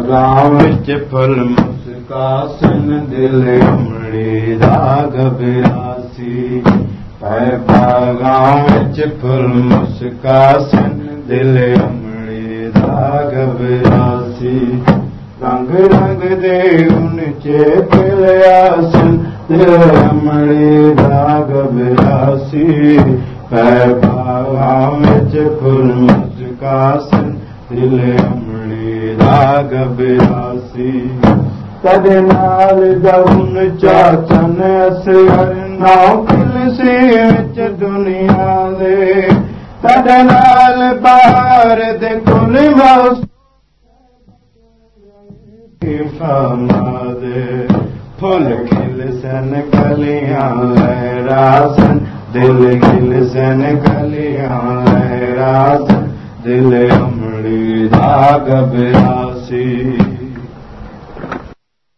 ਗਾਉ ਵਿੱਚ ਫੁੱਲ ਮੁਸਕਾਸਨ ਦਿਲ ਮੜੇ ਰਾਗ ਬਿਰਾਸੀ ਪੈ ਬਾਗਾਉ ਵਿੱਚ ਫੁੱਲ ਮੁਸਕਾਸਨ ਦਿਲ ਮੜੇ ਰਾਗ ਬਿਰਾਸੀ ਰੰਗ ਰੰਗ ਦੇ ਉਨਚੇ ਪਿਲ ਆਸਨ ਦਿਲ ਮੜੇ ਰਾਗ ਬਿਰਾਸੀ ਪੈ ਬਾਗਾਉ ਵਿੱਚ ਫੁੱਲ ਮੁਸਕਾਸਨ ਦਿਲ राग बिरासी कद नाल जाऊन चाचन अस हरना तुलसी विच दुनिया दे कद नाल बार दे कुल फमा दे फुल खिल सन गलियाँ लहरासन दिल खिल सन गलियाँ लहरासन दिल अमड़ी धाग बिरा see